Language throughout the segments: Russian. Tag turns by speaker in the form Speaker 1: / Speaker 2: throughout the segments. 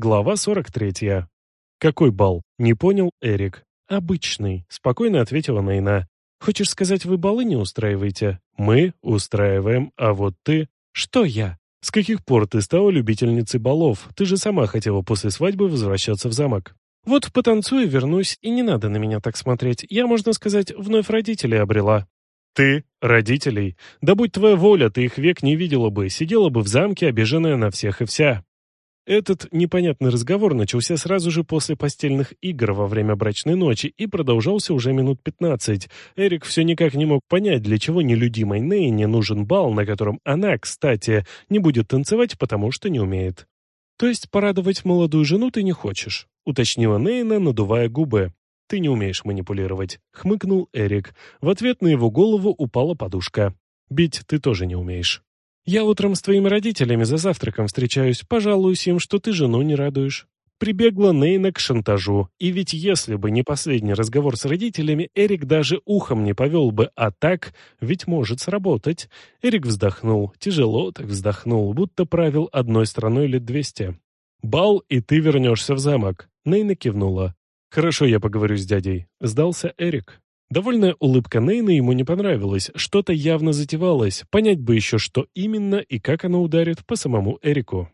Speaker 1: Глава 43. «Какой бал?» — не понял Эрик. «Обычный», — спокойно ответила Нейна. «Хочешь сказать, вы балы не устраиваете?» «Мы устраиваем, а вот ты...» «Что я?» «С каких пор ты стала любительницей балов? Ты же сама хотела после свадьбы возвращаться в замок». «Вот потанцую, вернусь, и не надо на меня так смотреть. Я, можно сказать, вновь родителей обрела». «Ты? Родителей? Да будь твоя воля, ты их век не видела бы, сидела бы в замке, обиженная на всех и вся». Этот непонятный разговор начался сразу же после постельных игр во время брачной ночи и продолжался уже минут пятнадцать. Эрик все никак не мог понять, для чего нелюдимой Нейне нужен бал, на котором она, кстати, не будет танцевать, потому что не умеет. «То есть порадовать молодую жену ты не хочешь?» — уточнила Нейна, надувая губы. «Ты не умеешь манипулировать», — хмыкнул Эрик. В ответ на его голову упала подушка. «Бить ты тоже не умеешь». Я утром с твоими родителями за завтраком встречаюсь, пожалуюсь им, что ты жену не радуешь». Прибегла Нейна к шантажу, и ведь если бы не последний разговор с родителями, Эрик даже ухом не повел бы, а так ведь может сработать. Эрик вздохнул, тяжело так вздохнул, будто правил одной страной лет двести. «Бал, и ты вернешься в замок», — Нейна кивнула. «Хорошо, я поговорю с дядей», — сдался Эрик. Довольная улыбка Нейна ему не понравилась, что-то явно затевалось, понять бы еще, что именно и как оно ударит по самому Эрику.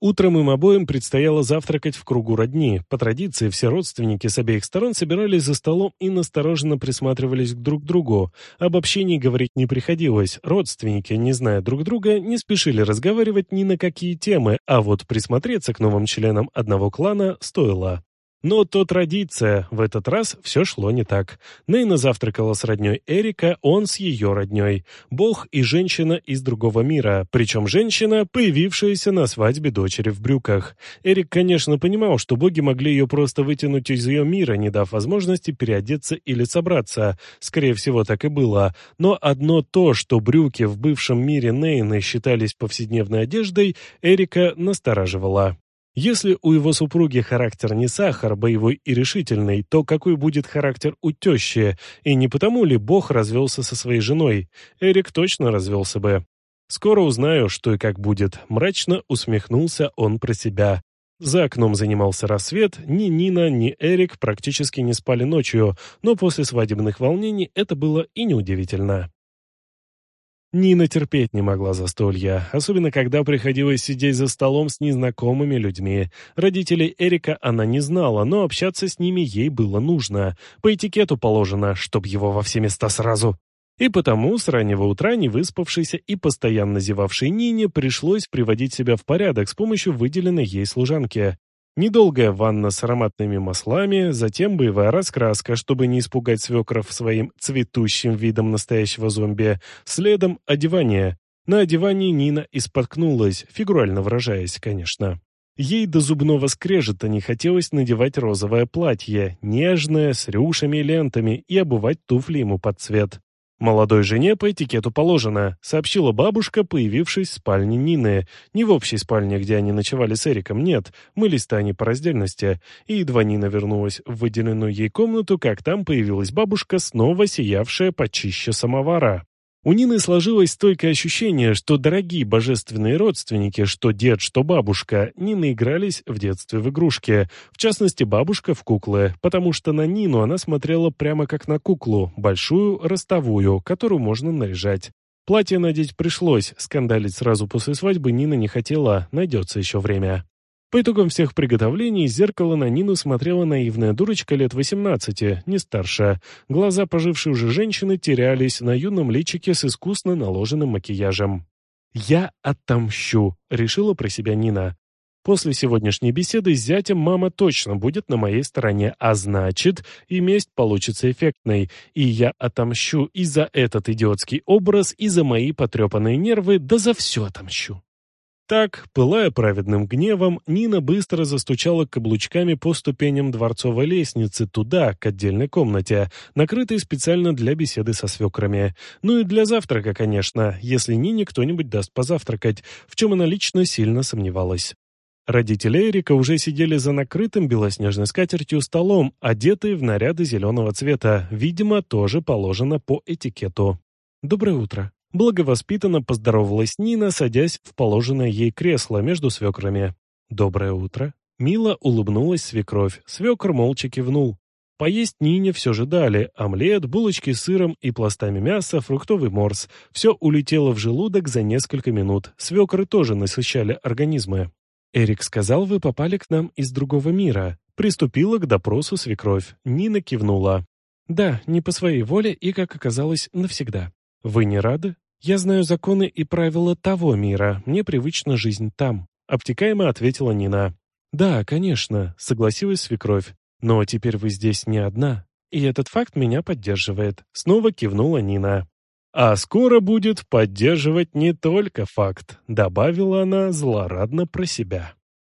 Speaker 1: Утром им обоим предстояло завтракать в кругу родни. По традиции все родственники с обеих сторон собирались за столом и настороженно присматривались к друг другу. Об общении говорить не приходилось. Родственники, не зная друг друга, не спешили разговаривать ни на какие темы, а вот присмотреться к новым членам одного клана стоило. Но то традиция, в этот раз все шло не так. Нейна завтракала с родней Эрика, он с ее родней. Бог и женщина из другого мира, причем женщина, появившаяся на свадьбе дочери в брюках. Эрик, конечно, понимал, что боги могли ее просто вытянуть из ее мира, не дав возможности переодеться или собраться. Скорее всего, так и было. Но одно то, что брюки в бывшем мире Нейны считались повседневной одеждой, Эрика настораживало. Если у его супруги характер не сахар, боевой и решительный, то какой будет характер у тещи? И не потому ли Бог развелся со своей женой? Эрик точно развелся бы. «Скоро узнаю, что и как будет», — мрачно усмехнулся он про себя. За окном занимался рассвет, ни Нина, ни Эрик практически не спали ночью, но после свадебных волнений это было и неудивительно. Нина терпеть не могла застолья, особенно когда приходилось сидеть за столом с незнакомыми людьми. Родителей Эрика она не знала, но общаться с ними ей было нужно. По этикету положено, чтоб его во все места сразу. И потому с раннего утра не выспавшейся и постоянно зевавшей Нине пришлось приводить себя в порядок с помощью выделенной ей служанки. Недолгая ванна с ароматными маслами, затем боевая раскраска, чтобы не испугать свекров своим цветущим видом настоящего зомби, следом одевание. На одевании Нина испоткнулась, фигурально выражаясь, конечно. Ей до зубного скрежета не хотелось надевать розовое платье, нежное, с рюшами и лентами, и обувать туфли ему под цвет. «Молодой жене по этикету положено», — сообщила бабушка, появившись в спальне Нины. Не в общей спальне, где они ночевали с Эриком, нет, мылись-то они по раздельности. И едва Нина вернулась в выделенную ей комнату, как там появилась бабушка, снова сиявшая почище самовара. У Нины сложилось стойкое ощущение, что дорогие божественные родственники, что дед, что бабушка, не наигрались в детстве в игрушки. В частности, бабушка в куклы, потому что на Нину она смотрела прямо как на куклу, большую, ростовую, которую можно наряжать. Платье надеть пришлось, скандалить сразу после свадьбы Нина не хотела, найдется еще время. По итогам всех приготовлений из зеркала на Нину смотрела наивная дурочка лет 18, не старше. Глаза пожившей уже женщины терялись на юном личике с искусно наложенным макияжем. «Я отомщу», — решила про себя Нина. После сегодняшней беседы с зятем мама точно будет на моей стороне, а значит, и месть получится эффектной. И я отомщу и за этот идиотский образ, и за мои потрепанные нервы, да за все отомщу. Так, пылая праведным гневом, Нина быстро застучала каблучками по ступеням дворцовой лестницы туда, к отдельной комнате, накрытой специально для беседы со свекрами. Ну и для завтрака, конечно, если Нине кто-нибудь даст позавтракать, в чем она лично сильно сомневалась. Родители Эрика уже сидели за накрытым белоснежной скатертью столом, одетые в наряды зеленого цвета, видимо, тоже положено по этикету. «Доброе утро», Благовоспитанно поздоровалась Нина, садясь в положенное ей кресло между свекрами. «Доброе утро». Мило улыбнулась свекровь, свекр молча кивнул. Поесть Нине все же дали. Омлет, булочки с сыром и пластами мяса, фруктовый морс. Все улетело в желудок за несколько минут. Свекры тоже насыщали организмы. «Эрик сказал, вы попали к нам из другого мира». Приступила к допросу свекровь. Нина кивнула. «Да, не по своей воле и, как оказалось, навсегда. Вы не рады? Я знаю законы и правила того мира. Мне привычна жизнь там». Обтекаемо ответила Нина. «Да, конечно», — согласилась свекровь. Но теперь вы здесь не одна, и этот факт меня поддерживает. Снова кивнула Нина. А скоро будет поддерживать не только факт, добавила она злорадно про себя.